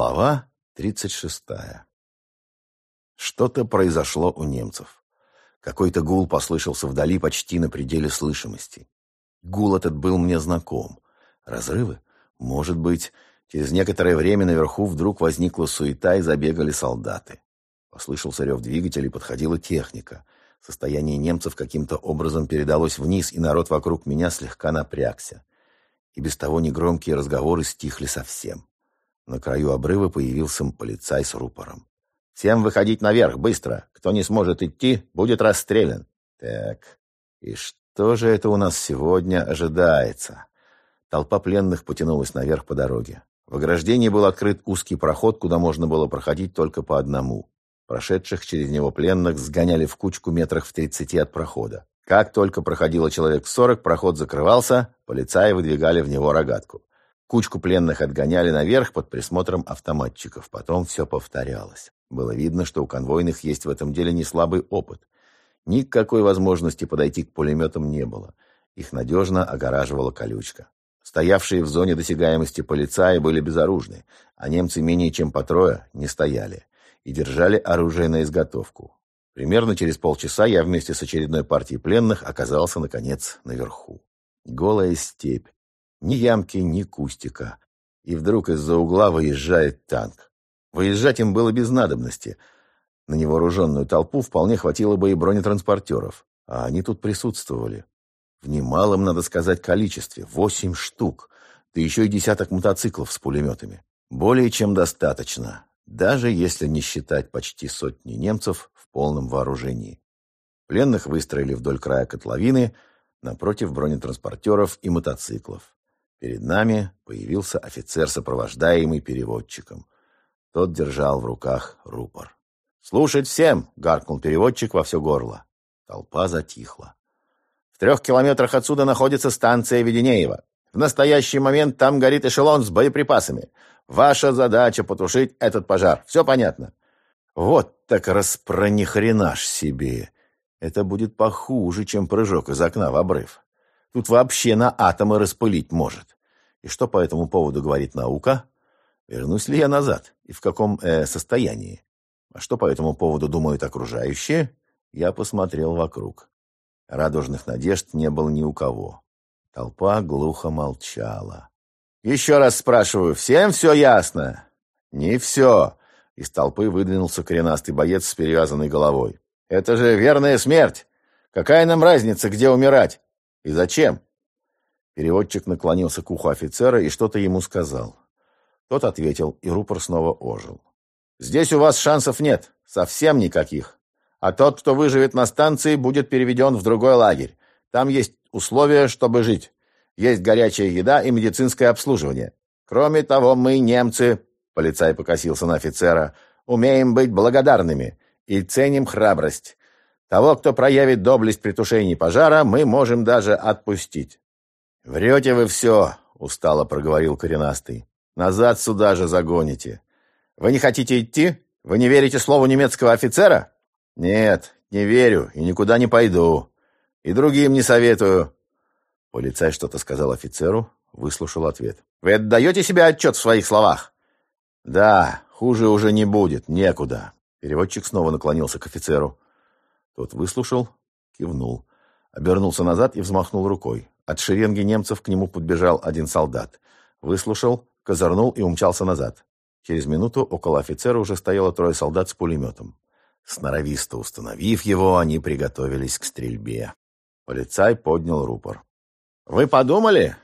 Глава 36. Что-то произошло у немцев. Какой-то гул послышался вдали почти на пределе слышимости. Гул этот был мне знаком. Разрывы? Может быть, через некоторое время наверху вдруг возникла суета и забегали солдаты. Послышался рев двигателей, подходила техника. Состояние немцев каким-то образом передалось вниз, и народ вокруг меня слегка напрягся. И без того негромкие разговоры стихли совсем. На краю обрыва появился полицай с рупором. «Всем выходить наверх, быстро! Кто не сможет идти, будет расстрелян!» «Так, и что же это у нас сегодня ожидается?» Толпа пленных потянулась наверх по дороге. В ограждении был открыт узкий проход, куда можно было проходить только по одному. Прошедших через него пленных сгоняли в кучку метрах в тридцати от прохода. Как только проходило человек сорок, проход закрывался, полицаи выдвигали в него рогатку. Кучку пленных отгоняли наверх под присмотром автоматчиков. Потом все повторялось. Было видно, что у конвойных есть в этом деле не слабый опыт. Никакой возможности подойти к пулеметам не было. Их надежно огораживала колючка. Стоявшие в зоне досягаемости полицаи были безоружны, а немцы менее чем по трое не стояли и держали оружие на изготовку. Примерно через полчаса я вместе с очередной партией пленных оказался, наконец, наверху. Голая степь, ни ямки, ни кустика. И вдруг из-за угла выезжает танк. Выезжать им было без надобности. На невооруженную толпу вполне хватило бы и бронетранспортеров. А они тут присутствовали. В немалом, надо сказать, количестве. Восемь штук. Да еще и десяток мотоциклов с пулеметами. Более чем достаточно. Даже если не считать почти сотни немцев в полном вооружении. Пленных выстроили вдоль края котловины, напротив бронетранспортеров и мотоциклов. Перед нами появился офицер, сопровождаемый переводчиком. Тот держал в руках рупор. «Слушать всем!» — гаркнул переводчик во все горло. Толпа затихла. «В трех километрах отсюда находится станция Веденеева. В настоящий момент там горит эшелон с боеприпасами. Ваша задача — потушить этот пожар. Все понятно?» «Вот так распронихренаш себе! Это будет похуже, чем прыжок из окна в обрыв. Тут вообще на атомы распылить может. И что по этому поводу говорит наука? Вернусь ли я назад? И в каком э, состоянии? А что по этому поводу думают окружающие? Я посмотрел вокруг. Радужных надежд не было ни у кого. Толпа глухо молчала. «Еще раз спрашиваю, всем все ясно?» «Не все!» Из толпы выдвинулся коренастый боец с перевязанной головой. «Это же верная смерть! Какая нам разница, где умирать? И зачем?» Переводчик наклонился к уху офицера и что-то ему сказал. Тот ответил, и рупор снова ожил. «Здесь у вас шансов нет, совсем никаких. А тот, кто выживет на станции, будет переведен в другой лагерь. Там есть условия, чтобы жить. Есть горячая еда и медицинское обслуживание. Кроме того, мы, немцы, полицай покосился на офицера, умеем быть благодарными и ценим храбрость. Того, кто проявит доблесть при тушении пожара, мы можем даже отпустить. «Врете вы все», — устало проговорил коренастый. «Назад сюда же загоните. Вы не хотите идти? Вы не верите слову немецкого офицера?» «Нет, не верю и никуда не пойду. И другим не советую». Полицай что-то сказал офицеру, выслушал ответ. «Вы отдаете себе отчет в своих словах?» «Да, хуже уже не будет, некуда». Переводчик снова наклонился к офицеру. Тот выслушал, кивнул, обернулся назад и взмахнул рукой. От шеренги немцев к нему подбежал один солдат. Выслушал, козырнул и умчался назад. Через минуту около офицера уже стояло трое солдат с пулеметом. Сноровисто установив его, они приготовились к стрельбе. Полицай поднял рупор. «Вы подумали?»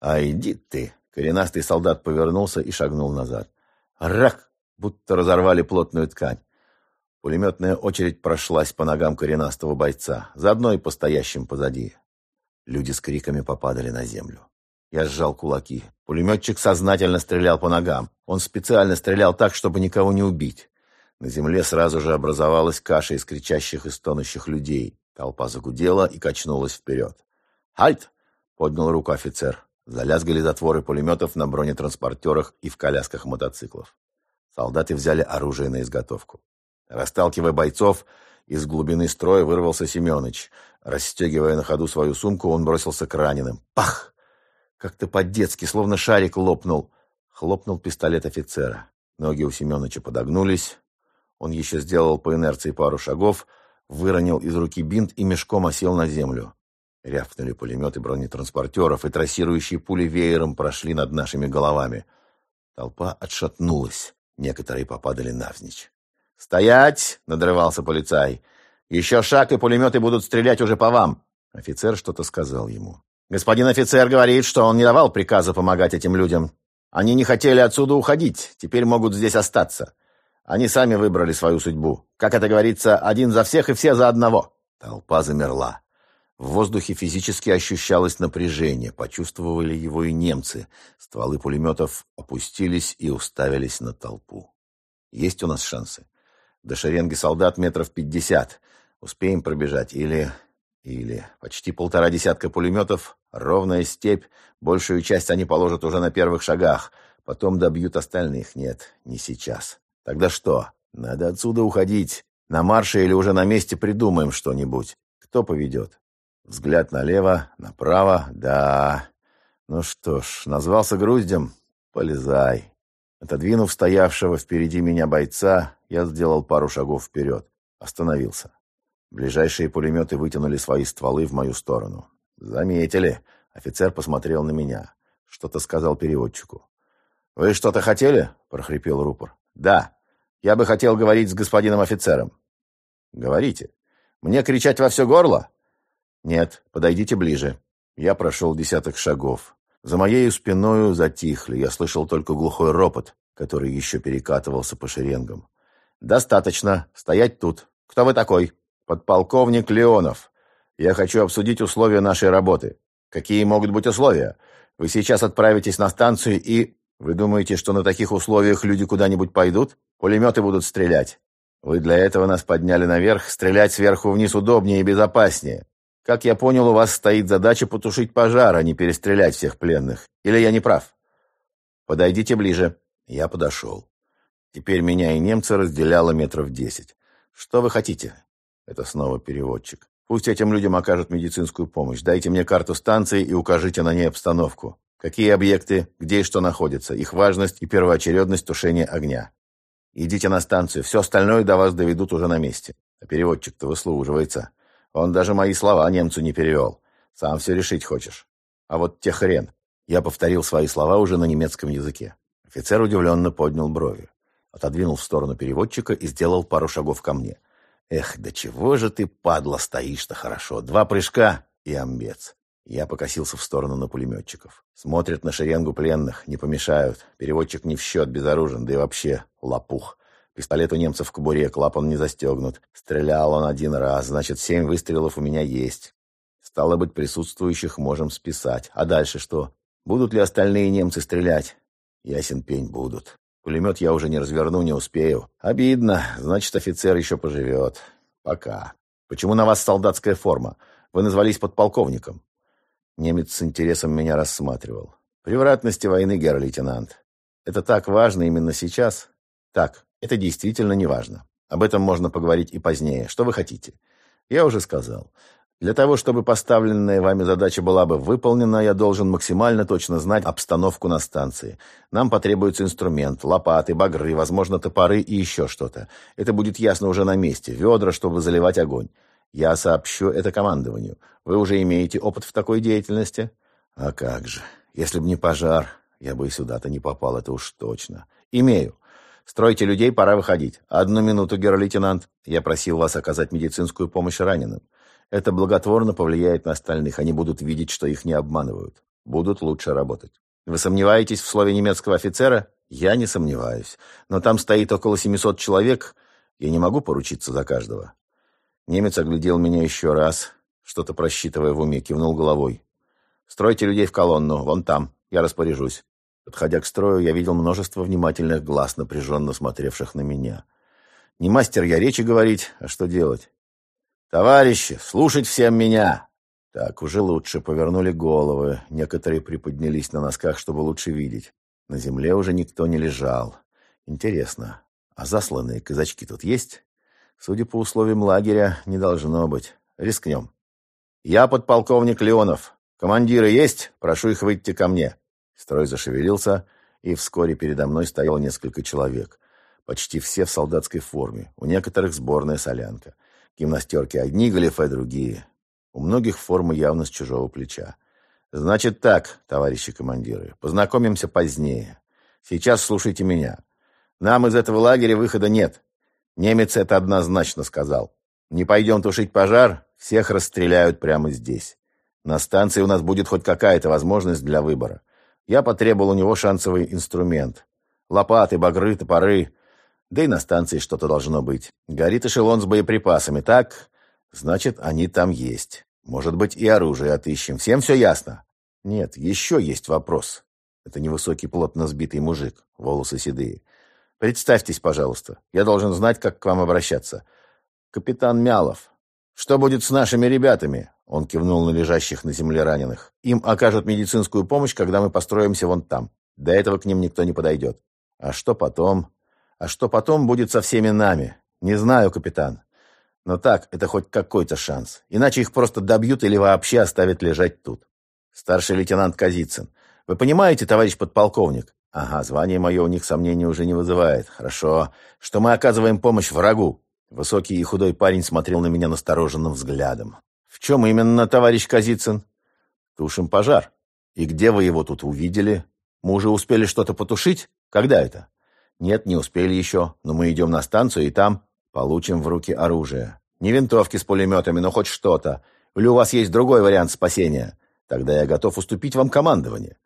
«А иди ты!» Коренастый солдат повернулся и шагнул назад. «Рак!» Будто разорвали плотную ткань. Пулеметная очередь прошлась по ногам коренастого бойца, заодно и по стоящим позади. Люди с криками попадали на землю. Я сжал кулаки. Пулеметчик сознательно стрелял по ногам. Он специально стрелял так, чтобы никого не убить. На земле сразу же образовалась каша из кричащих и стонущих людей. Толпа загудела и качнулась вперед. «Хальт!» — поднял руку офицер. Залязгали затворы пулеметов на бронетранспортерах и в колясках мотоциклов. Солдаты взяли оружие на изготовку. Расталкивая бойцов, из глубины строя вырвался Семенович. Расстегивая на ходу свою сумку, он бросился к раненым. Пах! Как-то по-детски, словно шарик лопнул. Хлопнул пистолет офицера. Ноги у Семеновича подогнулись. Он еще сделал по инерции пару шагов, выронил из руки бинт и мешком осел на землю. Рявкнули пулеметы бронетранспортеров, и трассирующие пули веером прошли над нашими головами. Толпа отшатнулась. Некоторые попадали навзничь. «Стоять!» — надрывался полицай. «Еще шаг, и пулеметы будут стрелять уже по вам!» Офицер что-то сказал ему. «Господин офицер говорит, что он не давал приказа помогать этим людям. Они не хотели отсюда уходить, теперь могут здесь остаться. Они сами выбрали свою судьбу. Как это говорится, один за всех и все за одного». Толпа замерла. В воздухе физически ощущалось напряжение, почувствовали его и немцы. Стволы пулеметов опустились и уставились на толпу. Есть у нас шансы? До шеренги солдат метров пятьдесят. Успеем пробежать или... Или почти полтора десятка пулеметов, ровная степь, большую часть они положат уже на первых шагах, потом добьют остальных. Нет, не сейчас. Тогда что? Надо отсюда уходить. На марше или уже на месте придумаем что-нибудь. Кто поведет? Взгляд налево, направо, да. Ну что ж, назвался груздем, полезай. Отодвинув стоявшего впереди меня бойца, я сделал пару шагов вперед. Остановился. Ближайшие пулеметы вытянули свои стволы в мою сторону. «Заметили». Офицер посмотрел на меня. Что-то сказал переводчику. «Вы что-то хотели?» — прохрипел рупор. «Да. Я бы хотел говорить с господином офицером». «Говорите. Мне кричать во все горло?» «Нет, подойдите ближе». Я прошел десяток шагов. За моею спиною затихли, я слышал только глухой ропот, который еще перекатывался по шеренгам. «Достаточно. Стоять тут. Кто вы такой?» «Подполковник Леонов. Я хочу обсудить условия нашей работы». «Какие могут быть условия? Вы сейчас отправитесь на станцию и...» «Вы думаете, что на таких условиях люди куда-нибудь пойдут? Пулеметы будут стрелять. Вы для этого нас подняли наверх, стрелять сверху вниз удобнее и безопаснее. Как я понял, у вас стоит задача потушить пожар, а не перестрелять всех пленных. Или я не прав? Подойдите ближе. Я подошел. Теперь меня и немца разделяло метров десять. Что вы хотите? Это снова переводчик. Пусть этим людям окажут медицинскую помощь. Дайте мне карту станции и укажите на ней обстановку. Какие объекты, где и что находится, их важность и первоочередность тушения огня. Идите на станцию, все остальное до вас доведут уже на месте. А переводчик-то выслуживается. Он даже мои слова немцу не перевел. Сам все решить хочешь. А вот те хрен. Я повторил свои слова уже на немецком языке. Офицер удивленно поднял брови. Отодвинул в сторону переводчика и сделал пару шагов ко мне. «Эх, да чего же ты, падла, стоишь-то хорошо? Два прыжка и амбец». Я покосился в сторону на пулеметчиков. Смотрят на шеренгу пленных, не помешают. Переводчик не в счет, безоружен, да и вообще лопух. Пистолет у немцев в кобуре, клапан не застегнут. Стрелял он один раз, значит, семь выстрелов у меня есть. Стало быть, присутствующих можем списать. А дальше что? Будут ли остальные немцы стрелять? Ясен пень, будут. Пулемет я уже не разверну, не успею. Обидно, значит, офицер еще поживет. Пока. Почему на вас солдатская форма? Вы назвались подполковником. Немец с интересом меня рассматривал. Превратности войны, герр-лейтенант. Это так важно именно сейчас? Так, это действительно не важно. Об этом можно поговорить и позднее. Что вы хотите? Я уже сказал. Для того, чтобы поставленная вами задача была бы выполнена, я должен максимально точно знать обстановку на станции. Нам потребуется инструмент, лопаты, багры, возможно, топоры и еще что-то. Это будет ясно уже на месте. Ведра, чтобы заливать огонь. Я сообщу это командованию. Вы уже имеете опыт в такой деятельности? А как же. Если бы не пожар, я бы и сюда-то не попал, это уж точно. Имею. Стройте людей, пора выходить. Одну минуту, герр-лейтенант. Я просил вас оказать медицинскую помощь раненым. Это благотворно повлияет на остальных. Они будут видеть, что их не обманывают. Будут лучше работать. Вы сомневаетесь в слове немецкого офицера? Я не сомневаюсь. Но там стоит около 700 человек. Я не могу поручиться за каждого. Немец оглядел меня еще раз, что-то просчитывая в уме, кивнул головой. «Стройте людей в колонну, вон там. Я распоряжусь». Подходя к строю, я видел множество внимательных глаз, напряженно смотревших на меня. Не мастер я речи говорить, а что делать? «Товарищи, слушать всем меня!» Так, уже лучше, повернули головы. Некоторые приподнялись на носках, чтобы лучше видеть. На земле уже никто не лежал. Интересно, а засланные казачки тут есть? Судя по условиям лагеря, не должно быть. Рискнем. «Я подполковник Леонов. Командиры есть? Прошу их выйти ко мне». Строй зашевелился. и вскоре передо мной стояло несколько человек. Почти все в солдатской форме, у некоторых сборная солянка. Гимнастерки одни, галифе другие. У многих формы явно с чужого плеча. Значит так, товарищи командиры, познакомимся позднее. Сейчас слушайте меня. Нам из этого лагеря выхода нет. Немец это однозначно сказал. Не пойдем тушить пожар, всех расстреляют прямо здесь. На станции у нас будет хоть какая-то возможность для выбора. Я потребовал у него шансовый инструмент. Лопаты, багры, топоры. Да и на станции что-то должно быть. Горит эшелон с боеприпасами, так? Значит, они там есть. Может быть, и оружие отыщем. Всем все ясно? Нет, еще есть вопрос. Это невысокий, плотно сбитый мужик, волосы седые. Представьтесь, пожалуйста. Я должен знать, как к вам обращаться. Капитан Мялов. Что будет с нашими ребятами? Он кивнул на лежащих на земле раненых. Им окажут медицинскую помощь, когда мы построимся вон там. До этого к ним никто не подойдет. А что потом? А что потом будет со всеми нами? Не знаю, капитан. Но так, это хоть какой-то шанс. Иначе их просто добьют или вообще оставят лежать тут. Старший лейтенант Казицын. Вы понимаете, товарищ подполковник? Ага, звание мое у них сомнений уже не вызывает. Хорошо. Что мы оказываем помощь врагу. Высокий и худой парень смотрел на меня настороженным взглядом. «В чем именно, товарищ Казицын?» «Тушим пожар. И где вы его тут увидели? Мы уже успели что-то потушить? Когда это?» «Нет, не успели еще, но мы идем на станцию и там получим в руки оружие. Не винтовки с пулеметами, но хоть что-то. Или у вас есть другой вариант спасения? Тогда я готов уступить вам командование.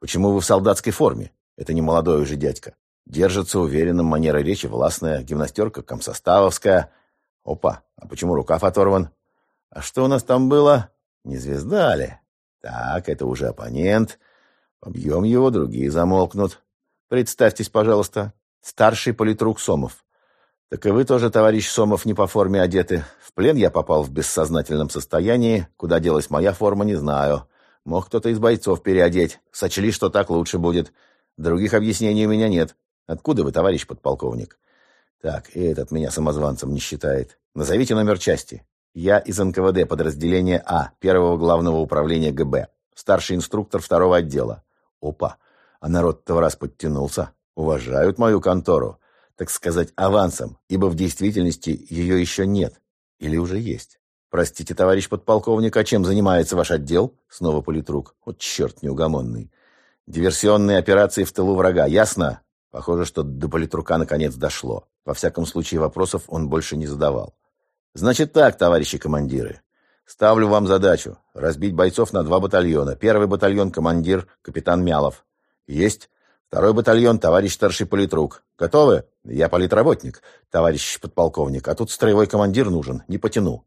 Почему вы в солдатской форме? Это не молодой уже дядька. Держится уверенным, манера речи властная, гимнастерка комсоставовская. Опа, а почему рукав оторван? А что у нас там было? Не звезда ли? Так, это уже оппонент. Побьем его, другие замолкнут. Представьтесь, пожалуйста. Старший политрук Сомов. Так и вы тоже, товарищ Сомов, не по форме одеты. В плен я попал в бессознательном состоянии. Куда делась моя форма, не знаю. Мог кто-то из бойцов переодеть. Сочли, что так лучше будет. Других объяснений у меня нет. Откуда вы, товарищ подполковник? Так, и этот меня самозванцем не считает. Назовите номер части. Я из НКВД подразделения А, первого главного управления ГБ. Старший инструктор второго отдела. Опа, а народ-то в раз подтянулся. Уважают мою контору. Так сказать, авансом, ибо в действительности ее еще нет. Или уже есть. Простите, товарищ подполковник, а чем занимается ваш отдел? Снова политрук. Вот черт неугомонный. Диверсионные операции в тылу врага, ясно? Похоже, что до политрука наконец дошло. Во всяком случае, вопросов он больше не задавал. Значит так, товарищи командиры. Ставлю вам задачу разбить бойцов на два батальона. Первый батальон командир капитан Мялов. Есть. Второй батальон товарищ старший политрук. Готовы? Я политработник, товарищ подполковник, а тут строевой командир нужен, не потяну.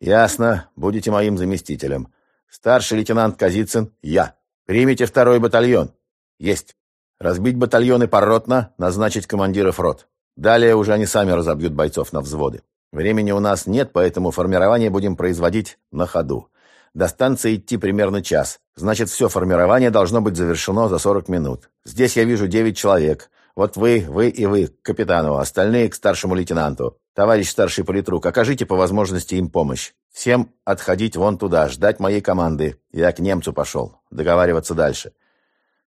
Ясно, будете моим заместителем. Старший лейтенант Казицын, я. Примите второй батальон. Есть. Разбить батальоны поротно, назначить командиров рот. Далее уже они сами разобьют бойцов на взводы. Времени у нас нет, поэтому формирование будем производить на ходу. До станции идти примерно час. Значит, все формирование должно быть завершено за 40 минут. Здесь я вижу 9 человек. Вот вы, вы и вы, к капитану, остальные к старшему лейтенанту. Товарищ старший политрук, окажите по возможности им помощь. Всем отходить вон туда, ждать моей команды. Я к немцу пошел. Договариваться дальше.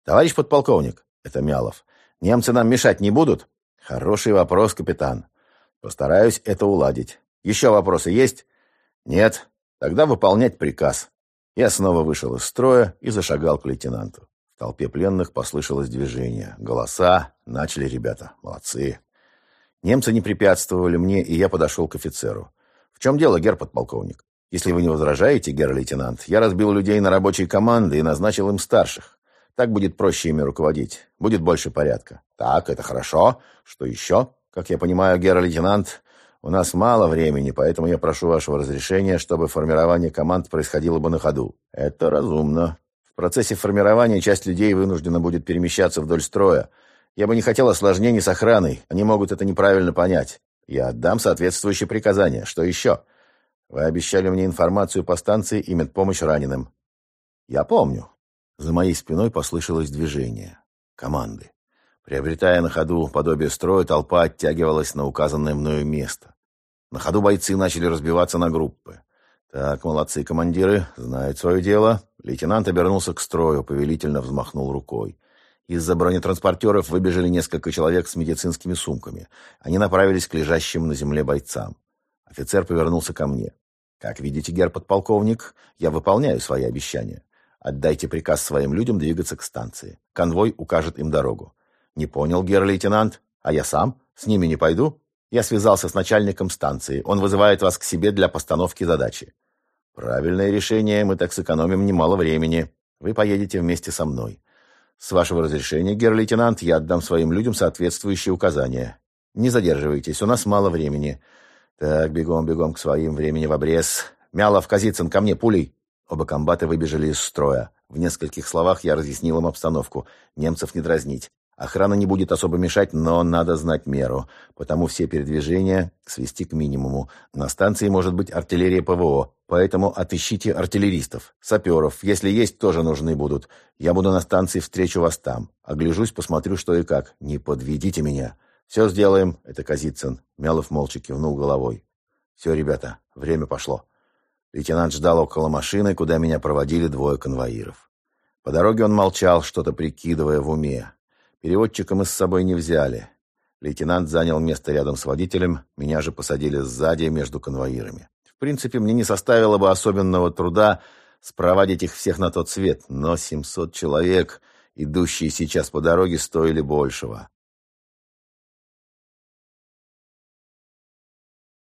Товарищ подполковник, это Мялов, немцы нам мешать не будут? Хороший вопрос, капитан. Постараюсь это уладить. Еще вопросы есть? Нет? Тогда выполнять приказ. Я снова вышел из строя и зашагал к лейтенанту. В толпе пленных послышалось движение. Голоса. Начали ребята. Молодцы. Немцы не препятствовали мне, и я подошел к офицеру. «В чем дело, гер подполковник? Если вы не возражаете, гер лейтенант, я разбил людей на рабочие команды и назначил им старших. Так будет проще ими руководить. Будет больше порядка». «Так, это хорошо. Что еще?» Как я понимаю, герр-лейтенант, у нас мало времени, поэтому я прошу вашего разрешения, чтобы формирование команд происходило бы на ходу. Это разумно. В процессе формирования часть людей вынуждена будет перемещаться вдоль строя. Я бы не хотел осложнений с охраной. Они могут это неправильно понять. Я отдам соответствующие приказания. Что еще? Вы обещали мне информацию по станции и медпомощь раненым. Я помню. За моей спиной послышалось движение. Команды. Приобретая на ходу подобие строя, толпа оттягивалась на указанное мною место. На ходу бойцы начали разбиваться на группы. Так, молодцы командиры, знают свое дело. Лейтенант обернулся к строю, повелительно взмахнул рукой. Из-за бронетранспортеров выбежали несколько человек с медицинскими сумками. Они направились к лежащим на земле бойцам. Офицер повернулся ко мне. «Как видите, гер подполковник, я выполняю свои обещания. Отдайте приказ своим людям двигаться к станции. Конвой укажет им дорогу». «Не понял, гер-лейтенант? А я сам? С ними не пойду?» Я связался с начальником станции. Он вызывает вас к себе для постановки задачи. Правильное решение, мы так сэкономим немало времени. Вы поедете вместе со мной. С вашего разрешения, гер-лейтенант, я отдам своим людям соответствующие указания. Не задерживайтесь, у нас мало времени. Так, бегом, бегом к своим, времени в обрез. Мялов, Казицын, ко мне, пулей. Оба комбата выбежали из строя. В нескольких словах я разъяснил им обстановку. Немцев не дразнить. Охрана не будет особо мешать, но надо знать меру, потому все передвижения свести к минимуму. На станции может быть артиллерия ПВО, поэтому отыщите артиллеристов, саперов, если есть, тоже нужны будут. Я буду на станции, встречу вас там. Огляжусь, посмотрю, что и как. Не подведите меня. Все сделаем, это Казицын. Мялов молча кивнул головой. Все, ребята, время пошло. Лейтенант ждал около машины, куда меня проводили двое конвоиров. По дороге он молчал, что-то прикидывая в уме. Переводчика мы с собой не взяли. Лейтенант занял место рядом с водителем, меня же посадили сзади между конвоирами. В принципе, мне не составило бы особенного труда спровадить их всех на тот свет, но 700 человек, идущие сейчас по дороге, стоили большего.